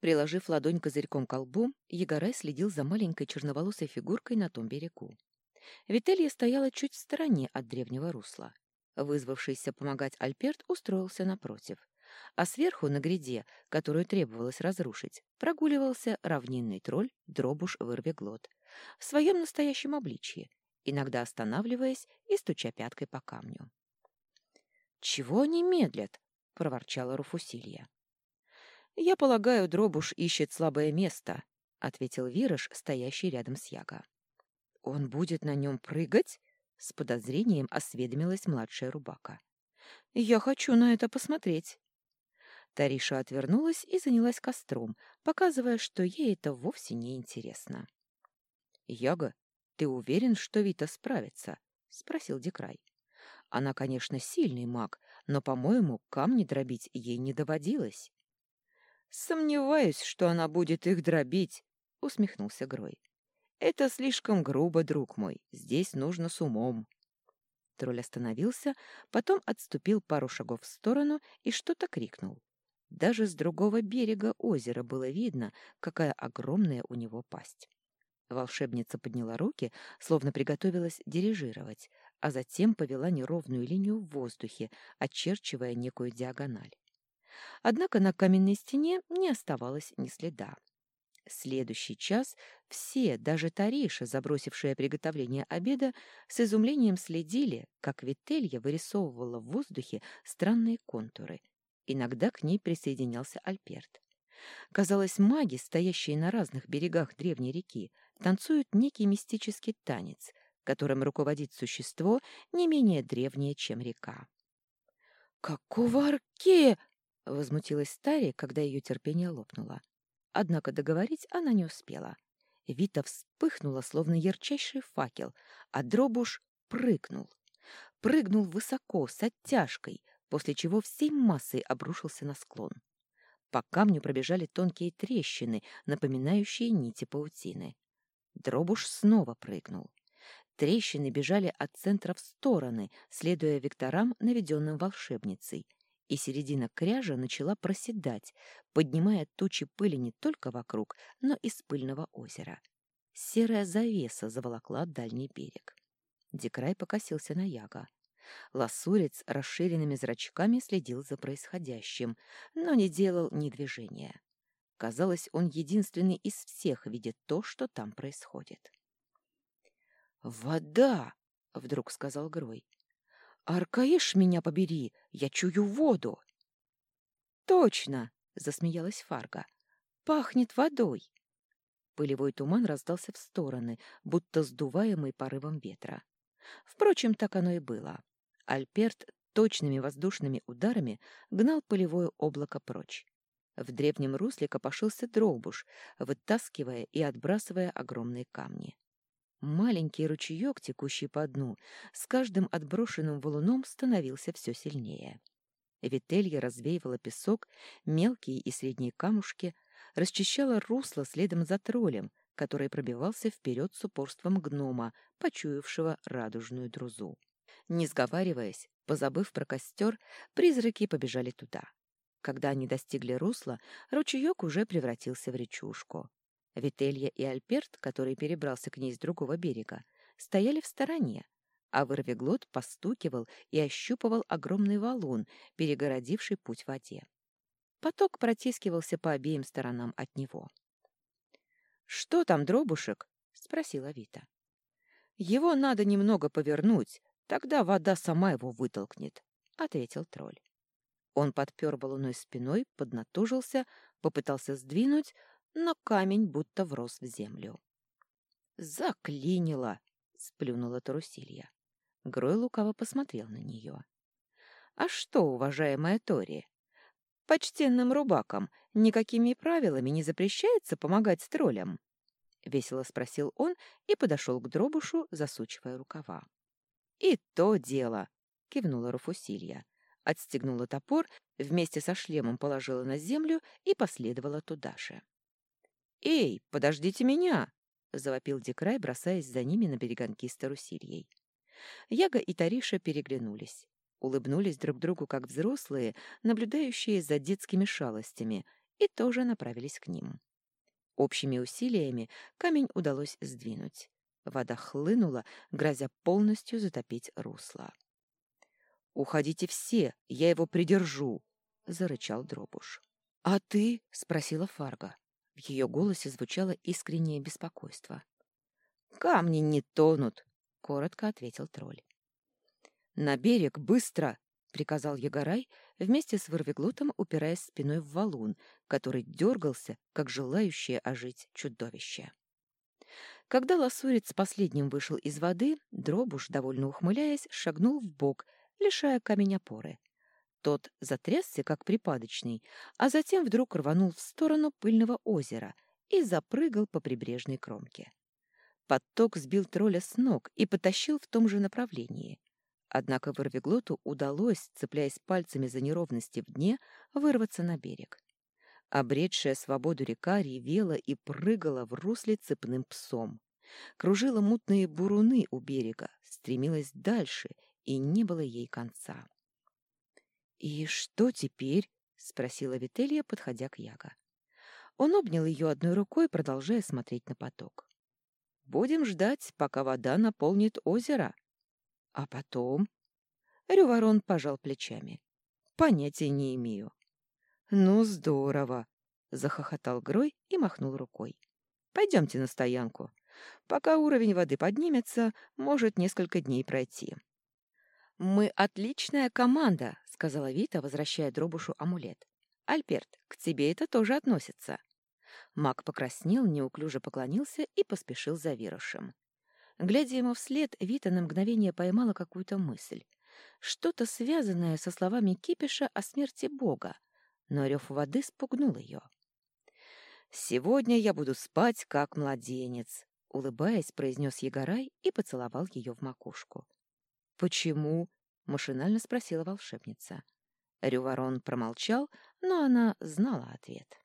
Приложив ладонь козырьком к колбу, Егорай следил за маленькой черноволосой фигуркой на том берегу. Вителья стояла чуть в стороне от древнего русла. Вызвавшийся помогать Альперт устроился напротив, а сверху на гряде, которую требовалось разрушить, прогуливался равнинный тролль Дробуш Вырвиглот в своем настоящем обличье, иногда останавливаясь и стуча пяткой по камню. «Чего они медлят?» — проворчала Руфусилья. «Я полагаю, Дробуш ищет слабое место», — ответил Вирыш, стоящий рядом с Яго. «Он будет на нем прыгать?» — с подозрением осведомилась младшая рубака. «Я хочу на это посмотреть». Тариша отвернулась и занялась костром, показывая, что ей это вовсе не интересно. «Яга, ты уверен, что Вита справится?» — спросил Декрай. «Она, конечно, сильный маг, но, по-моему, камни дробить ей не доводилось». «Сомневаюсь, что она будет их дробить», — усмехнулся Грой. «Это слишком грубо, друг мой. Здесь нужно с умом». Тролль остановился, потом отступил пару шагов в сторону и что-то крикнул. Даже с другого берега озера было видно, какая огромная у него пасть. Волшебница подняла руки, словно приготовилась дирижировать, а затем повела неровную линию в воздухе, очерчивая некую диагональ. Однако на каменной стене не оставалось ни следа. Следующий час все, даже Тариша, забросившая приготовление обеда, с изумлением следили, как Вителья вырисовывала в воздухе странные контуры. Иногда к ней присоединялся Альперт. Казалось, маги, стоящие на разных берегах древней реки, танцуют некий мистический танец, которым руководит существо не менее древнее, чем река. «Какого арке!» Возмутилась Тари, когда ее терпение лопнуло. Однако договорить она не успела. Вита вспыхнула, словно ярчайший факел, а дробуш прыгнул. Прыгнул высоко, с оттяжкой, после чего всей массой обрушился на склон. По камню пробежали тонкие трещины, напоминающие нити паутины. Дробуш снова прыгнул. Трещины бежали от центра в стороны, следуя векторам, наведенным волшебницей, и середина кряжа начала проседать, поднимая тучи пыли не только вокруг, но и с пыльного озера. Серая завеса заволокла дальний берег. Декрай покосился на Яга. Лосурец расширенными зрачками следил за происходящим, но не делал ни движения. Казалось, он единственный из всех видит то, что там происходит. «Вода!» — вдруг сказал Грой. «Аркаиш, меня побери! Я чую воду!» «Точно!» — засмеялась Фарга. «Пахнет водой!» Пылевой туман раздался в стороны, будто сдуваемый порывом ветра. Впрочем, так оно и было. Альперт точными воздушными ударами гнал пылевое облако прочь. В древнем русле копошился дробуш, вытаскивая и отбрасывая огромные камни. Маленький ручеек, текущий по дну, с каждым отброшенным валуном становился все сильнее. Вителья развеивала песок, мелкие и средние камушки, расчищала русло следом за троллем, который пробивался вперед с упорством гнома, почуявшего радужную друзу. Не сговариваясь, позабыв про костер, призраки побежали туда. Когда они достигли русла, ручеек уже превратился в речушку. Вителья и Альперт, который перебрался к ней с другого берега, стояли в стороне, а Вырвиглот постукивал и ощупывал огромный валун, перегородивший путь в воде. Поток протискивался по обеим сторонам от него. «Что там, дробушек?» — спросила Вита. «Его надо немного повернуть, тогда вода сама его вытолкнет», — ответил тролль. Он подпер валуной спиной, поднатужился, попытался сдвинуть, но камень будто врос в землю. «Заклинило!» — сплюнула Тарусилья. Грой лукаво посмотрел на нее. «А что, уважаемая Тори, почтенным рубакам никакими правилами не запрещается помогать троллям?» — весело спросил он и подошел к дробушу, засучивая рукава. «И то дело!» — кивнула Руфусилья. Отстегнула топор, вместе со шлемом положила на землю и последовала туда же. «Эй, подождите меня!» — завопил Декрай, бросаясь за ними на береганки с Тарусильей. Яга и Тариша переглянулись, улыбнулись друг другу как взрослые, наблюдающие за детскими шалостями, и тоже направились к ним. Общими усилиями камень удалось сдвинуть. Вода хлынула, грозя полностью затопить русло. «Уходите все, я его придержу!» — зарычал Дробуш. «А ты?» — спросила Фарга. В ее голосе звучало искреннее беспокойство. «Камни не тонут!» — коротко ответил тролль. «На берег, быстро!» — приказал Ягорай, вместе с Вырвиглутом упираясь спиной в валун, который дергался, как желающее ожить чудовище. Когда лосурец последним вышел из воды, Дробуш, довольно ухмыляясь, шагнул в бок, лишая камень опоры. Тот затрясся, как припадочный, а затем вдруг рванул в сторону пыльного озера и запрыгал по прибрежной кромке. Подток сбил тролля с ног и потащил в том же направлении. Однако Ворвиглоту удалось, цепляясь пальцами за неровности в дне, вырваться на берег. Обретшая свободу река ревела и прыгала в русле цепным псом. Кружила мутные буруны у берега, стремилась дальше, и не было ей конца. «И что теперь?» — спросила Вителья, подходя к Яго. Он обнял ее одной рукой, продолжая смотреть на поток. «Будем ждать, пока вода наполнит озеро», а потом? Рюворон пожал плечами. Понятия не имею. Ну, здорово, захохотал Грой и махнул рукой. Пойдемте на стоянку. Пока уровень воды поднимется, может несколько дней пройти. Мы отличная команда, сказала Вита, возвращая Дробушу амулет. Альберт, к тебе это тоже относится. Маг покраснел, неуклюже поклонился и поспешил за Вирошем. Глядя ему вслед, Вита на мгновение поймала какую-то мысль. Что-то связанное со словами Кипиша о смерти Бога, но рев воды спугнул ее. «Сегодня я буду спать, как младенец», — улыбаясь, произнес Егорай и поцеловал ее в макушку. «Почему?» — машинально спросила волшебница. Рюворон промолчал, но она знала ответ.